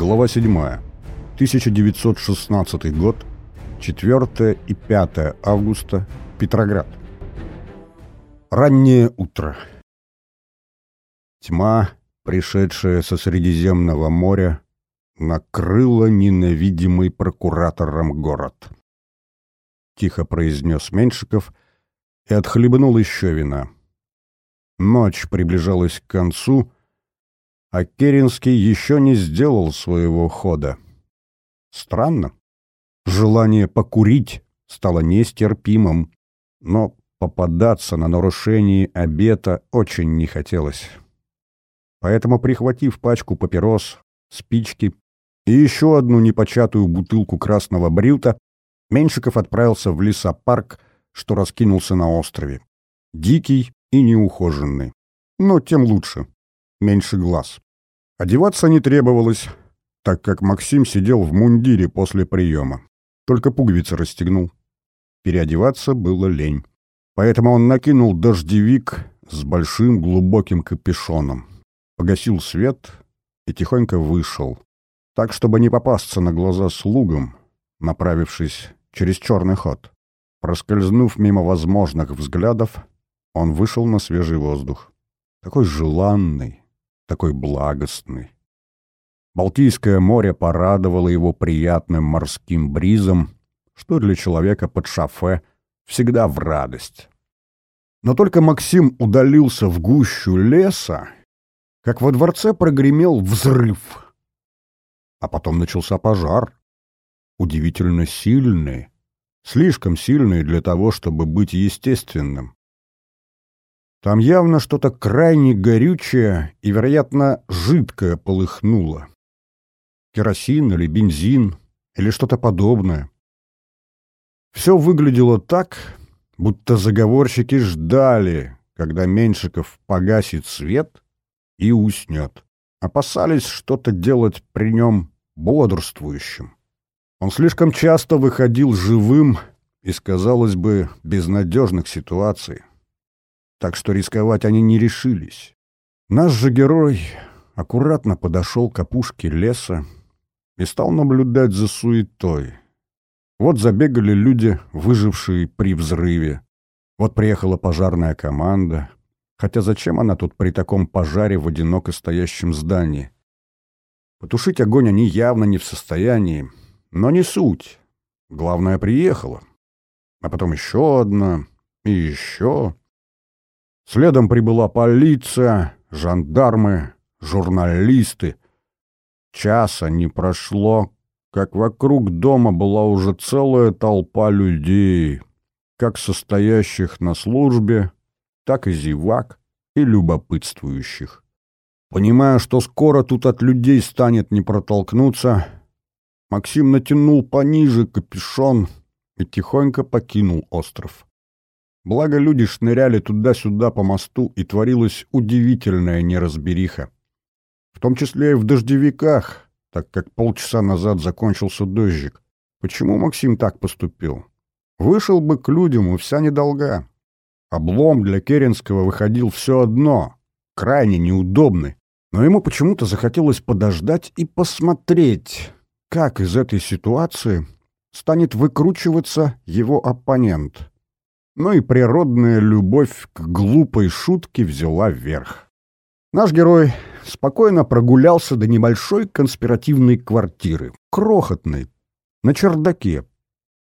Глава 7. 1916 год. 4 и 5 августа. Петроград. Раннее утро. Тьма, пришедшая со Средиземного моря, накрыла ненавидимый прокуратором город. Тихо произнес Меньшиков и отхлебнул еще вина. Ночь приближалась к концу, а Керенский еще не сделал своего хода. Странно. Желание покурить стало нестерпимым, но попадаться на нарушение обета очень не хотелось. Поэтому, прихватив пачку папирос, спички и еще одну непочатую бутылку красного брюта, Меньшиков отправился в лесопарк, что раскинулся на острове. Дикий и неухоженный. Но тем лучше. Меньше глаз. Одеваться не требовалось, так как Максим сидел в мундире после приема. Только пуговицы расстегнул. Переодеваться было лень. Поэтому он накинул дождевик с большим глубоким капюшоном. Погасил свет и тихонько вышел. Так, чтобы не попасться на глаза слугам, направившись через черный ход. Проскользнув мимо возможных взглядов, он вышел на свежий воздух. Такой желанный, такой благостный. Балтийское море порадовало его приятным морским бризом, что для человека под шофе всегда в радость. Но только Максим удалился в гущу леса, как во дворце прогремел взрыв. А потом начался пожар. Удивительно сильный, слишком сильный для того, чтобы быть естественным. Там явно что-то крайне горючее и, вероятно, жидкое полыхнуло. Керосин или бензин или что-то подобное. Все выглядело так, будто заговорщики ждали, когда Меньшиков погасит свет и уснет. Опасались что-то делать при нем бодрствующим. Он слишком часто выходил живым из, казалось бы, безнадежных ситуаций так что рисковать они не решились. Наш же герой аккуратно подошел к опушке леса и стал наблюдать за суетой. Вот забегали люди, выжившие при взрыве. Вот приехала пожарная команда. Хотя зачем она тут при таком пожаре в одиноко стоящем здании? Потушить огонь они явно не в состоянии, но не суть. Главное, приехала. А потом еще одна и еще. Следом прибыла полиция, жандармы, журналисты. Часа не прошло, как вокруг дома была уже целая толпа людей, как состоящих на службе, так и зевак и любопытствующих. Понимая, что скоро тут от людей станет не протолкнуться, Максим натянул пониже капюшон и тихонько покинул остров. Благо люди шныряли туда-сюда по мосту, и творилась удивительная неразбериха. В том числе и в дождевиках, так как полчаса назад закончился дождик. Почему Максим так поступил? Вышел бы к людям, и вся недолга. Облом для Керенского выходил все одно, крайне неудобный. Но ему почему-то захотелось подождать и посмотреть, как из этой ситуации станет выкручиваться его оппонент но и природная любовь к глупой шутке взяла верх. Наш герой спокойно прогулялся до небольшой конспиративной квартиры, крохотной, на чердаке,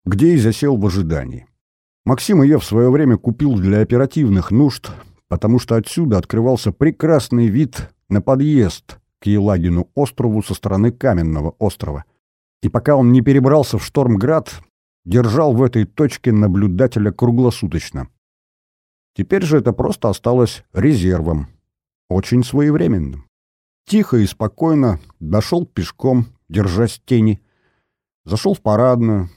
где и засел в ожидании. Максим ее в свое время купил для оперативных нужд, потому что отсюда открывался прекрасный вид на подъезд к Елагину острову со стороны Каменного острова. И пока он не перебрался в Штормград, держал в этой точке наблюдателя круглосуточно. Теперь же это просто осталось резервом, очень своевременным. Тихо и спокойно дошел пешком, держась тени, зашел в парадную,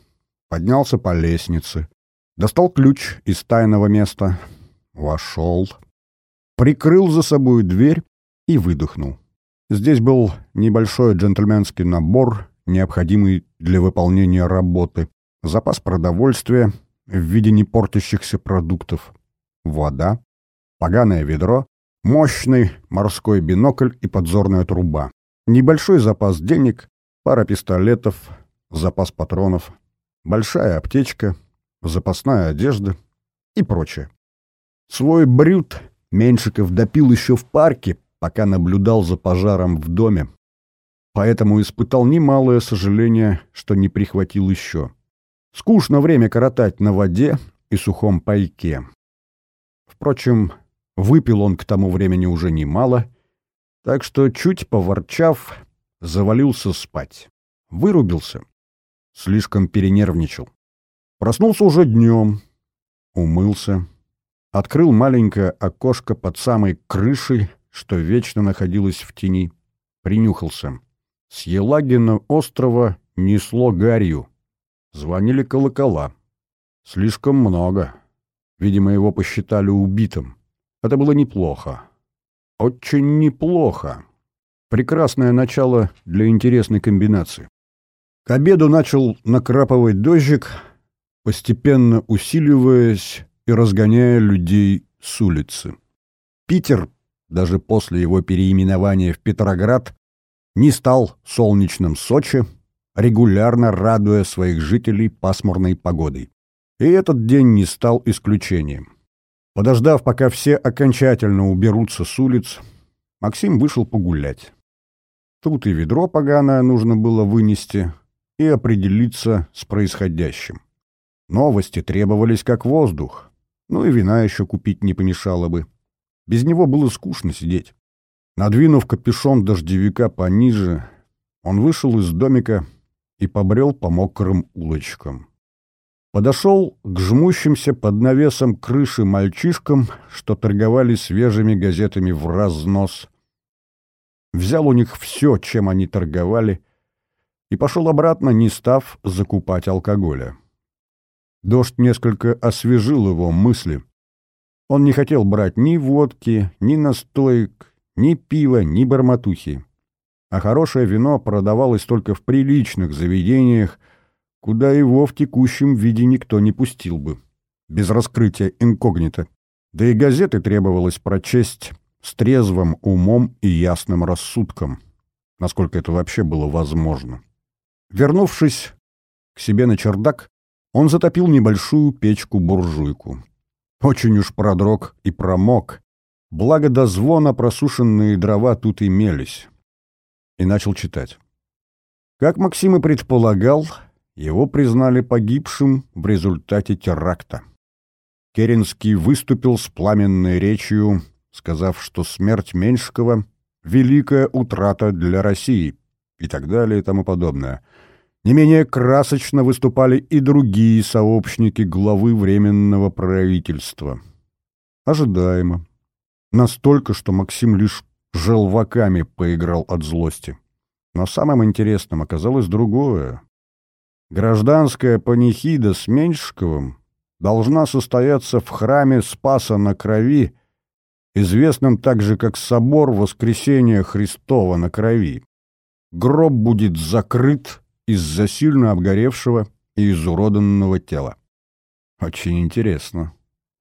поднялся по лестнице, достал ключ из тайного места, вошел, прикрыл за собой дверь и выдохнул. Здесь был небольшой джентльменский набор, необходимый для выполнения работы запас продовольствия в виде непортящихся продуктов, вода, поганое ведро, мощный морской бинокль и подзорная труба. Небольшой запас денег, пара пистолетов, запас патронов, большая аптечка, запасная одежда и прочее. Свой брют Меньшиков допил еще в парке, пока наблюдал за пожаром в доме, поэтому испытал немалое сожаление, что не прихватил еще. Скучно время коротать на воде и сухом пайке. Впрочем, выпил он к тому времени уже немало, так что, чуть поворчав, завалился спать. Вырубился. Слишком перенервничал. Проснулся уже днем. Умылся. Открыл маленькое окошко под самой крышей, что вечно находилось в тени. Принюхался. С Елагина острова несло гарью. Звонили колокола. Слишком много. Видимо, его посчитали убитым. Это было неплохо. Очень неплохо. Прекрасное начало для интересной комбинации. К обеду начал накрапывать дождик, постепенно усиливаясь и разгоняя людей с улицы. Питер, даже после его переименования в Петроград, не стал солнечным Сочи, регулярно радуя своих жителей пасмурной погодой. И этот день не стал исключением. Подождав, пока все окончательно уберутся с улиц, Максим вышел погулять. Тут и ведро поганое нужно было вынести и определиться с происходящим. Новости требовались как воздух, ну и вина еще купить не помешало бы. Без него было скучно сидеть. Надвинув капюшон дождевика пониже, он вышел из домика и побрел по мокрым улочкам. Подошел к жмущимся под навесом крыши мальчишкам, что торговали свежими газетами в разнос. Взял у них все, чем они торговали, и пошел обратно, не став закупать алкоголя. Дождь несколько освежил его мысли. Он не хотел брать ни водки, ни настоек, ни пива, ни барматухи. А хорошее вино продавалось только в приличных заведениях, куда его в текущем виде никто не пустил бы, без раскрытия инкогнито. Да и газеты требовалось прочесть с трезвым умом и ясным рассудком, насколько это вообще было возможно. Вернувшись к себе на чердак, он затопил небольшую печку-буржуйку. Очень уж продрог и промок, благо до звона просушенные дрова тут имелись. И начал читать. Как Максим и предполагал, его признали погибшим в результате теракта. Керенский выступил с пламенной речью, сказав, что смерть Меньшикова — великая утрата для России и так далее и тому подобное. Не менее красочно выступали и другие сообщники главы Временного правительства. Ожидаемо. Настолько, что Максим лишь желваками поиграл от злости. Но самым интересным оказалось другое. Гражданская панихида с Меньшиковым должна состояться в храме Спаса на Крови, известном также как Собор Воскресения Христова на Крови. Гроб будет закрыт из-за сильно обгоревшего и изуроданного тела. «Очень интересно.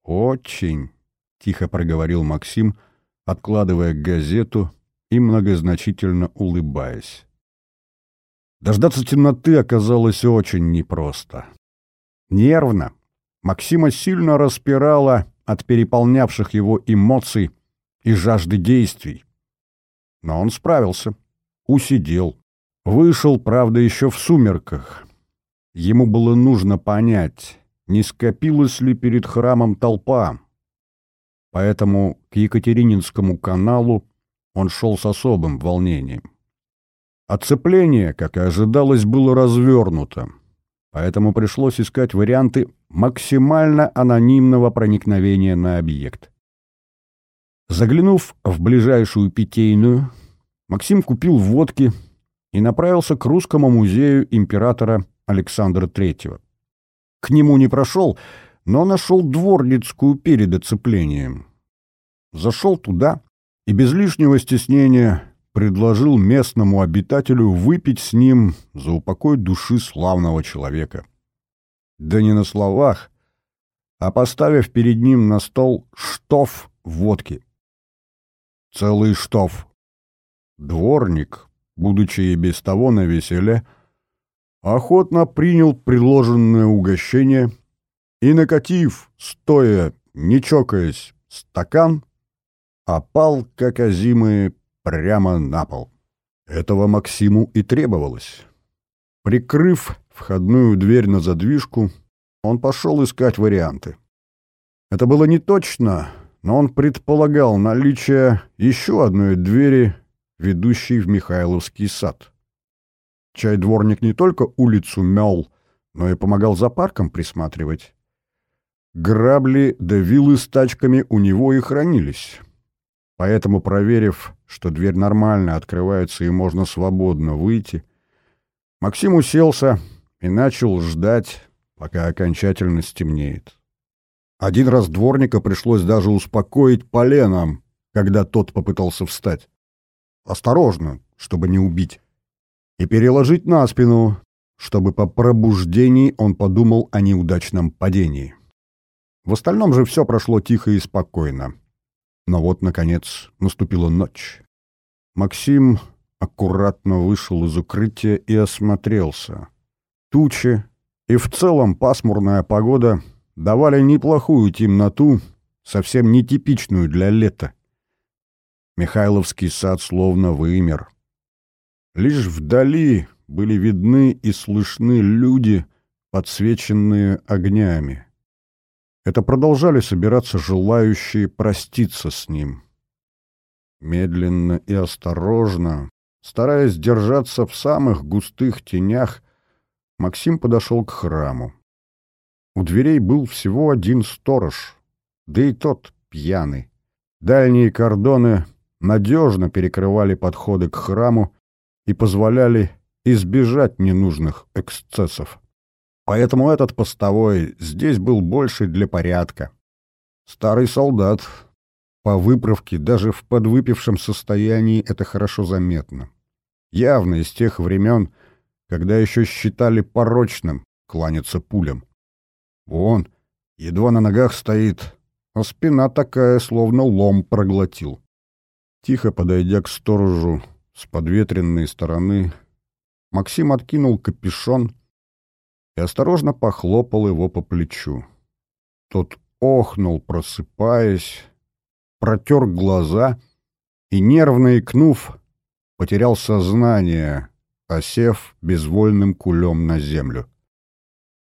Очень», — тихо проговорил Максим, откладывая газету и многозначительно улыбаясь. Дождаться темноты оказалось очень непросто. Нервно. Максима сильно распирало от переполнявших его эмоций и жажды действий. Но он справился. Усидел. Вышел, правда, еще в сумерках. Ему было нужно понять, не скопилась ли перед храмом толпа. Поэтому к Екатерининскому каналу он шел с особым волнением. Оцепление, как и ожидалось, было развернуто, поэтому пришлось искать варианты максимально анонимного проникновения на объект. Заглянув в ближайшую питейную, Максим купил водки и направился к Русскому музею императора Александра III. К нему не прошел, но нашел дворницкую перед оцеплением. Зашел туда и без лишнего стеснения предложил местному обитателю выпить с ним за упокой души славного человека. Да не на словах, а поставив перед ним на стол штоф водки. Целый штоф. Дворник, будучи и без того на веселе, охотно принял предложенное угощение и, накатив, стоя, не чокаясь, стакан, опал, как озимые, прямо на пол. Этого Максиму и требовалось. Прикрыв входную дверь на задвижку, он пошел искать варианты. Это было не точно, но он предполагал наличие еще одной двери, ведущей в Михайловский сад. Чай-дворник не только улицу мел, но и помогал за парком присматривать. Грабли да вилы с тачками у него и хранились. Поэтому, проверив, что дверь нормально открывается и можно свободно выйти, Максим уселся и начал ждать, пока окончательно стемнеет. Один раз дворника пришлось даже успокоить поленом, когда тот попытался встать. Осторожно, чтобы не убить. И переложить на спину, чтобы по пробуждении он подумал о неудачном падении. В остальном же все прошло тихо и спокойно. Но вот, наконец, наступила ночь. Максим аккуратно вышел из укрытия и осмотрелся. Тучи и в целом пасмурная погода давали неплохую темноту, совсем нетипичную для лета. Михайловский сад словно вымер. Лишь вдали были видны и слышны люди, подсвеченные огнями. Это продолжали собираться желающие проститься с ним. Медленно и осторожно, стараясь держаться в самых густых тенях, Максим подошел к храму. У дверей был всего один сторож, да и тот пьяный. Дальние кордоны надежно перекрывали подходы к храму и позволяли избежать ненужных эксцессов. Поэтому этот постовой здесь был больше для порядка. Старый солдат. По выправке даже в подвыпившем состоянии это хорошо заметно. Явно из тех времен, когда еще считали порочным кланяться пулям. Вон, едва на ногах стоит, а спина такая, словно лом проглотил. Тихо подойдя к сторожу с подветренной стороны, Максим откинул капюшон и осторожно похлопал его по плечу. Тот охнул, просыпаясь, протер глаза и, нервно икнув, потерял сознание, осев безвольным кулем на землю.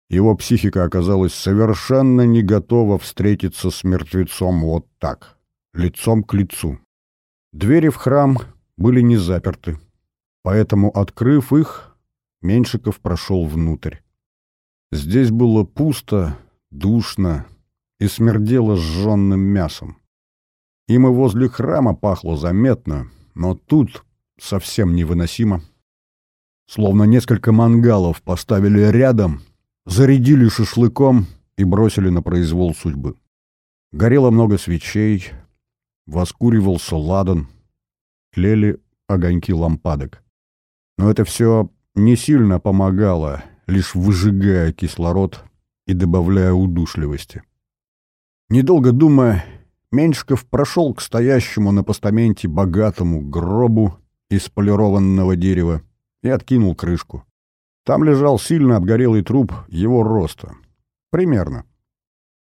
Его психика оказалась совершенно не готова встретиться с мертвецом вот так, лицом к лицу. Двери в храм были не заперты, поэтому, открыв их, Меньшиков прошел внутрь. Здесь было пусто, душно и смердело сжженным мясом. Им и возле храма пахло заметно, но тут совсем невыносимо. Словно несколько мангалов поставили рядом, зарядили шашлыком и бросили на произвол судьбы. Горело много свечей, воскуривался ладан, тлели огоньки лампадок. Но это все не сильно помогало, лишь выжигая кислород и добавляя удушливости. Недолго думая, Меньшиков прошел к стоящему на постаменте богатому гробу из полированного дерева и откинул крышку. Там лежал сильно обгорелый труп его роста. Примерно.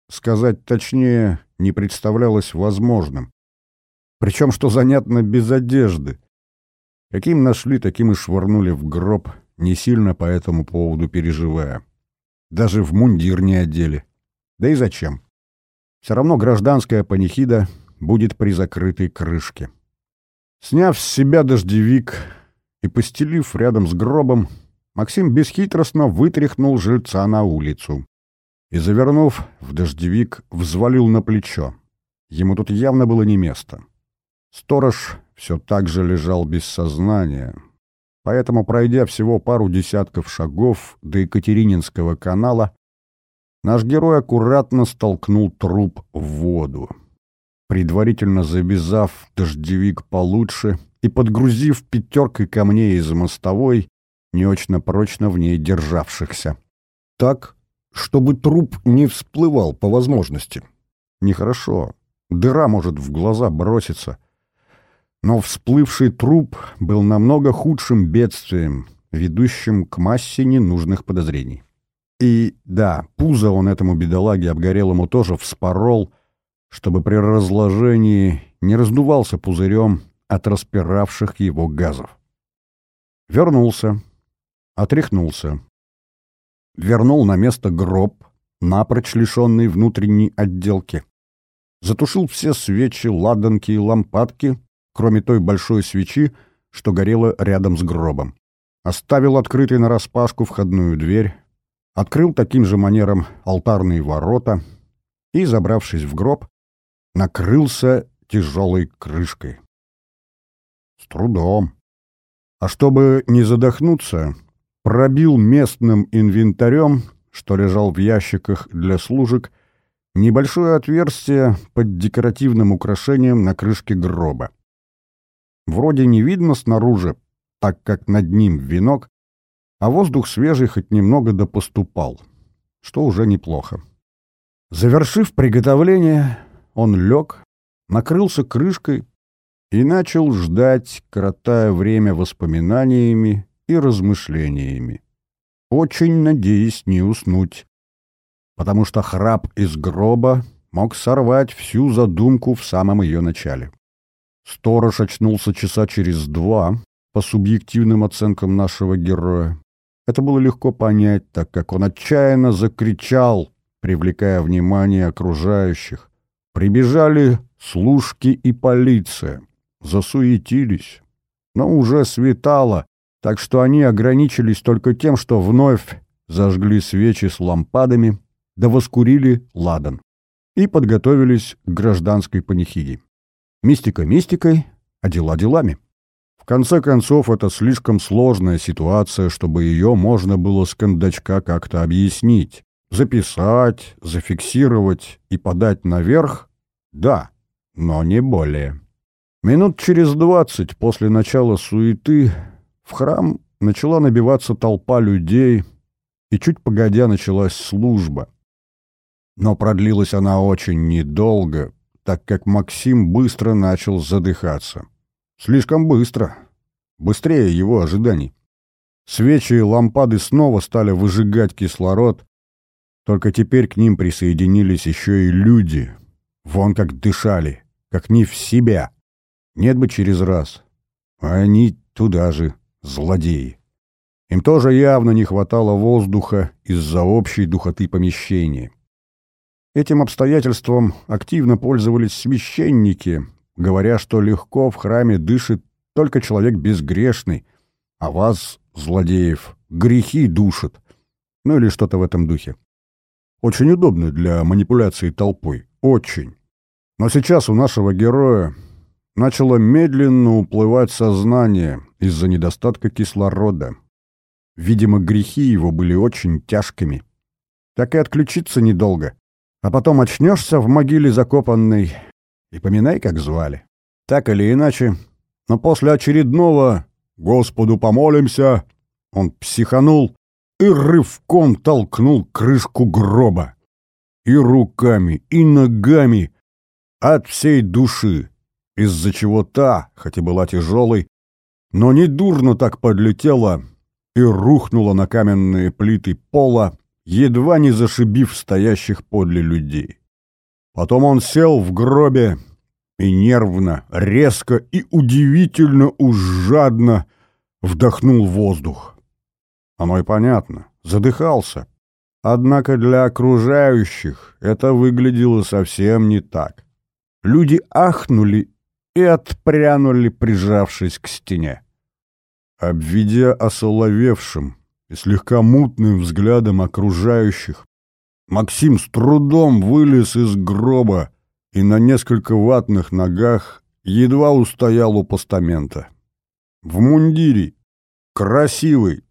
Сказать точнее не представлялось возможным. Причем, что занятно, без одежды. Каким нашли, таким и швырнули в гроб, не сильно по этому поводу переживая. Даже в мундир не одели. Да и зачем? Все равно гражданская панихида будет при закрытой крышке. Сняв с себя дождевик и постелив рядом с гробом, Максим бесхитростно вытряхнул жильца на улицу и, завернув в дождевик, взвалил на плечо. Ему тут явно было не место. Сторож все так же лежал без сознания. Поэтому, пройдя всего пару десятков шагов до Екатерининского канала, наш герой аккуратно столкнул труп в воду. Предварительно завязав дождевик получше и подгрузив пятеркой камней из мостовой, не очень прочно в ней державшихся. Так, чтобы труп не всплывал по возможности. Нехорошо. Дыра может в глаза броситься. Но всплывший труп был намного худшим бедствием, ведущим к массе ненужных подозрений. И да, пузо он этому бедолаге обгорелому тоже вспорол, чтобы при разложении не раздувался пузырем от распиравших его газов. Вернулся, отряхнулся. Вернул на место гроб, напрочь лишенный внутренней отделки. Затушил все свечи, ладанки и лампадки, кроме той большой свечи, что горела рядом с гробом. Оставил открытой нараспашку входную дверь, открыл таким же манером алтарные ворота и, забравшись в гроб, накрылся тяжелой крышкой. С трудом. А чтобы не задохнуться, пробил местным инвентарем, что лежал в ящиках для служек, небольшое отверстие под декоративным украшением на крышке гроба. Вроде не видно снаружи, так как над ним венок, а воздух свежий хоть немного допоступал, что уже неплохо. Завершив приготовление, он лег, накрылся крышкой и начал ждать, коротая время воспоминаниями и размышлениями. Очень надеясь не уснуть, потому что храп из гроба мог сорвать всю задумку в самом ее начале. Сторож очнулся часа через два, по субъективным оценкам нашего героя. Это было легко понять, так как он отчаянно закричал, привлекая внимание окружающих. Прибежали служки и полиция, засуетились. Но уже светало, так что они ограничились только тем, что вновь зажгли свечи с лампадами, да воскурили ладан и подготовились к гражданской панихиде. Мистика мистикой, а дела делами. В конце концов, это слишком сложная ситуация, чтобы ее можно было с кондачка как-то объяснить. Записать, зафиксировать и подать наверх — да, но не более. Минут через двадцать после начала суеты в храм начала набиваться толпа людей, и чуть погодя началась служба. Но продлилась она очень недолго, так как Максим быстро начал задыхаться. Слишком быстро. Быстрее его ожиданий. Свечи и лампады снова стали выжигать кислород, только теперь к ним присоединились еще и люди. Вон как дышали, как не в себя. Нет бы через раз. А они туда же, злодеи. Им тоже явно не хватало воздуха из-за общей духоты помещения. Этим обстоятельством активно пользовались священники, говоря, что легко в храме дышит только человек безгрешный, а вас, злодеев, грехи душат. Ну или что-то в этом духе. Очень удобно для манипуляции толпой. Очень. Но сейчас у нашего героя начало медленно уплывать сознание из-за недостатка кислорода. Видимо, грехи его были очень тяжкими. Так и отключиться недолго. А потом очнешься в могиле закопанной и поминай, как звали. Так или иначе, но после очередного «Господу помолимся» он психанул и рывком толкнул крышку гроба. И руками, и ногами, от всей души, из-за чего та, хоть и была тяжелой, но недурно так подлетела и рухнула на каменные плиты пола, едва не зашибив стоящих подле людей. Потом он сел в гробе и нервно, резко и удивительно уж жадно вдохнул воздух. Оно и понятно, задыхался. Однако для окружающих это выглядело совсем не так. Люди ахнули и отпрянули, прижавшись к стене. Обведя осоловевшим и слегка мутным взглядом окружающих, Максим с трудом вылез из гроба и на несколько ватных ногах едва устоял у постамента. В мундире, красивый,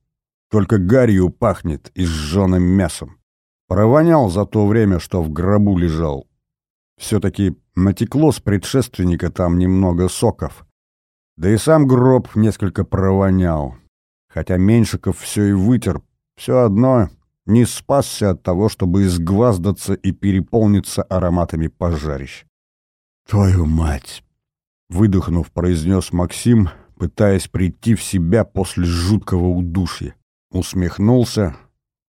только гарью пахнет и сжженным мясом. Провонял за то время, что в гробу лежал. Все-таки натекло с предшественника там немного соков. Да и сам гроб несколько провонял. Хотя Меньшиков все и вытер, все одно не спасся от того, чтобы изгваздаться и переполниться ароматами пожарищ. «Твою мать! выдохнув, произнес Максим, пытаясь прийти в себя после жуткого удушья. Усмехнулся,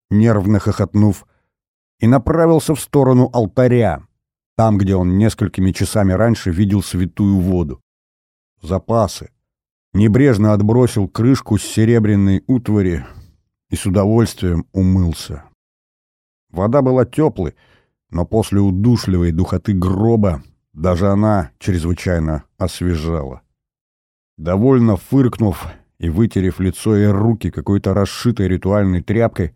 нервно хохотнув, и направился в сторону алтаря, там, где он несколькими часами раньше видел святую воду. Запасы. Небрежно отбросил крышку с серебряной утвари и с удовольствием умылся. Вода была теплой, но после удушливой духоты гроба даже она чрезвычайно освежала. Довольно фыркнув и вытерев лицо и руки какой-то расшитой ритуальной тряпкой,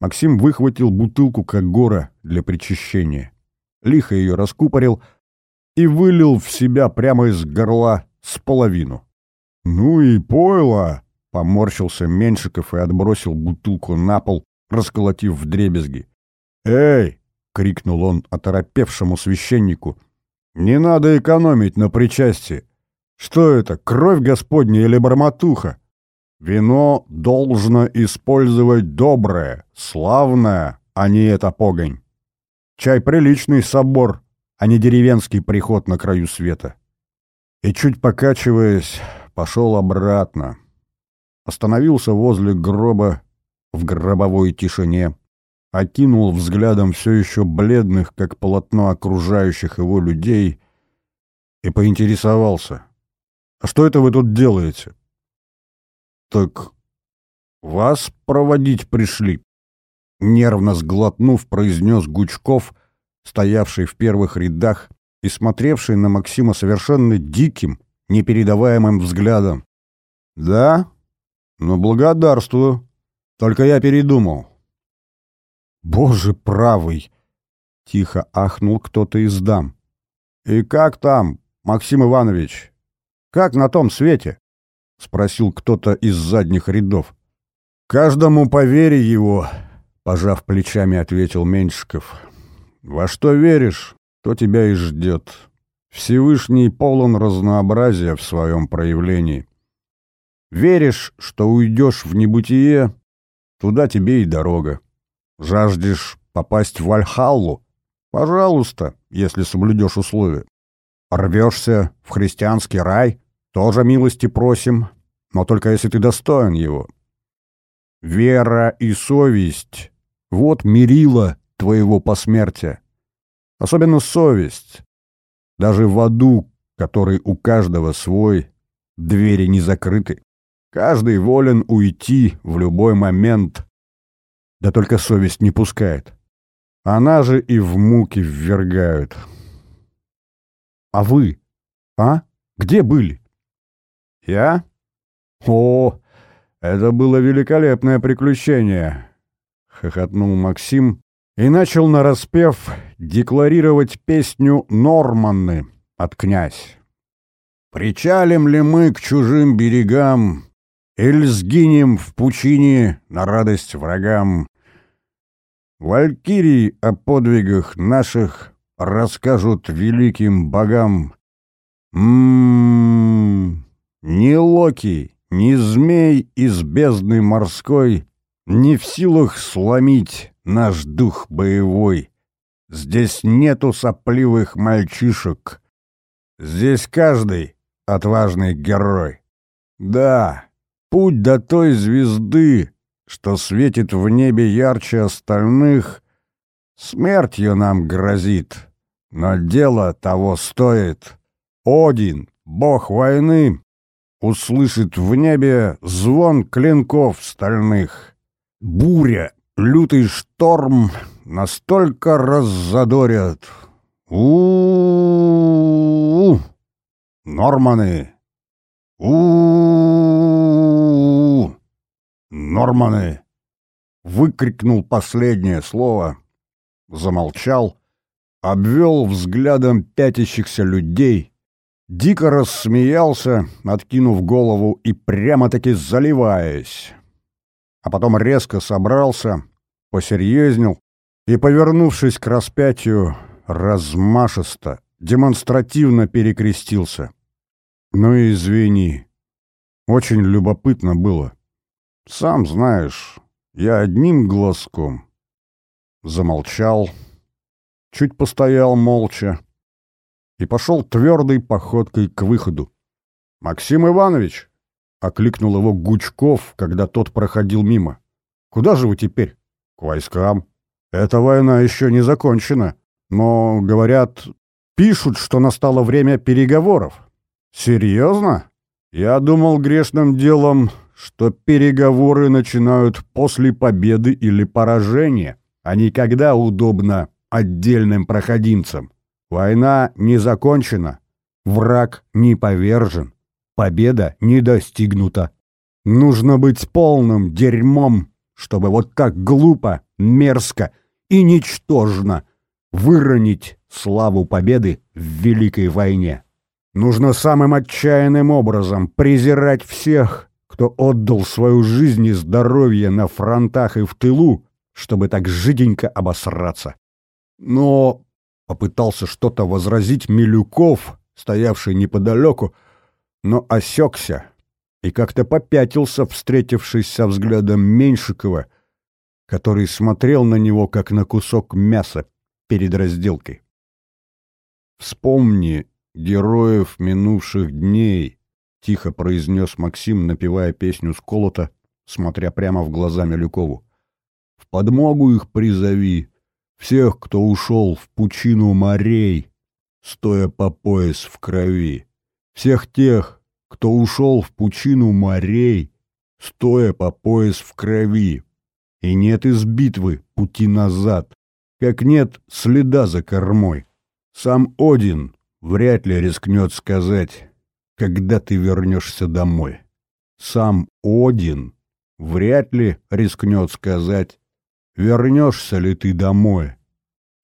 Максим выхватил бутылку Кагора для причащения. Лихо ее раскупорил и вылил в себя прямо из горла с половину. «Ну и пойло!» — поморщился Меньшиков и отбросил бутылку на пол, расколотив в дребезги. «Эй!» — крикнул он оторопевшему священнику. «Не надо экономить на причастии. Что это, кровь Господня или бормотуха? Вино должно использовать доброе, славное, а не это погонь. Чай приличный собор, а не деревенский приход на краю света. И чуть покачиваясь, пошел обратно. Остановился возле гроба в гробовой тишине, окинул взглядом все еще бледных, как полотно окружающих его людей, и поинтересовался. «А что это вы тут делаете?» «Так вас проводить пришли», — нервно сглотнув, произнес Гучков, стоявший в первых рядах и смотревший на Максима совершенно диким, непередаваемым взглядом. «Да? Ну, благодарствую. Только я передумал». «Боже правый!» — тихо ахнул кто-то из дам. «И как там, Максим Иванович? Как на том свете?» — спросил кто-то из задних рядов. «Каждому по вере его», — пожав плечами, ответил Меньшиков. «Во что веришь, то тебя и ждет. Всевышний полон разнообразия в своем проявлении. Веришь, что уйдешь в небытие, туда тебе и дорога. Жаждешь попасть в Вальхаллу? Пожалуйста, если соблюдешь условия. Рвешься в христианский рай? Тоже милости просим, но только если ты достоин его. Вера и совесть — вот мерило твоего посмертия. Особенно совесть. Даже в аду, который у каждого свой, двери не закрыты. Каждый волен уйти в любой момент. Да только совесть не пускает. Она же и в муки ввергают. А вы? А? Где были? «Я? О, это было великолепное приключение!» — хохотнул Максим и начал нараспев декларировать песню «Норманны» от князь. «Причалим ли мы к чужим берегам, Иль сгинем в пучине на радость врагам? Валькирии о подвигах наших Расскажут великим богам. Ммм... Ни Локи, ни змей из бездны морской не в силах сломить наш дух боевой. Здесь нету сопливых мальчишек. Здесь каждый отважный герой. Да, путь до той звезды, что светит в небе ярче остальных, смертью нам грозит, но дело того стоит. Один, бог войны, услышит в небе звон клинков стальных. Буря, лютый шторм настолько раззадорят. у у, -у, Норманы! у у, -у Норманы! Выкрикнул последнее слово, замолчал, обвел взглядом пятящихся людей — дико рассмеялся, откинув голову и прямо-таки заливаясь. А потом резко собрался, посерьезнел и, повернувшись к распятию, размашисто, демонстративно перекрестился. «Ну извини, очень любопытно было. Сам знаешь, я одним глазком». Замолчал, чуть постоял молча, и пошел твердой походкой к выходу. «Максим Иванович!» — окликнул его Гучков, когда тот проходил мимо. «Куда же вы теперь?» «К войскам. Эта война еще не закончена. Но, говорят, пишут, что настало время переговоров. Серьезно? Я думал грешным делом, что переговоры начинают после победы или поражения, а не когда удобно отдельным проходимцам. Война не закончена, враг не повержен, победа не достигнута. Нужно быть полным дерьмом, чтобы вот так глупо, мерзко и ничтожно выронить славу победы в Великой войне. Нужно самым отчаянным образом презирать всех, кто отдал свою жизнь и здоровье на фронтах и в тылу, чтобы так жиденько обосраться. Но попытался что-то возразить Милюков, стоявший неподалеку, но осекся и как-то попятился, встретившись со взглядом Меньшикова, который смотрел на него, как на кусок мяса перед разделкой. «Вспомни героев минувших дней», — тихо произнес Максим, напевая песню с колота, смотря прямо в глаза Милюкову. «В подмогу их призови, всех, кто ушел в пучину морей, стоя по пояс в крови, всех тех, кто ушел в пучину морей, стоя по пояс в крови. И нет из битвы пути назад, как нет следа за кормой. Сам Один вряд ли рискнет сказать, когда ты вернешься домой. Сам Один вряд ли рискнет сказать, вернешься ли ты домой.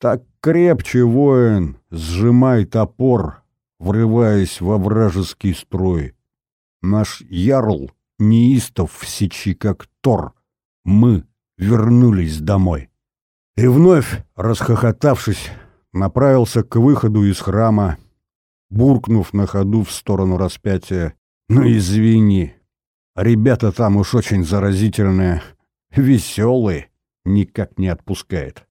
Так крепче, воин, сжимай топор, врываясь во вражеский строй. Наш ярл неистов в сечи, как Тор. Мы вернулись домой. И вновь, расхохотавшись, направился к выходу из храма, буркнув на ходу в сторону распятия. «Ну извини, ребята там уж очень заразительные, веселые, никак не отпускает».